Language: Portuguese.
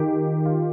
Música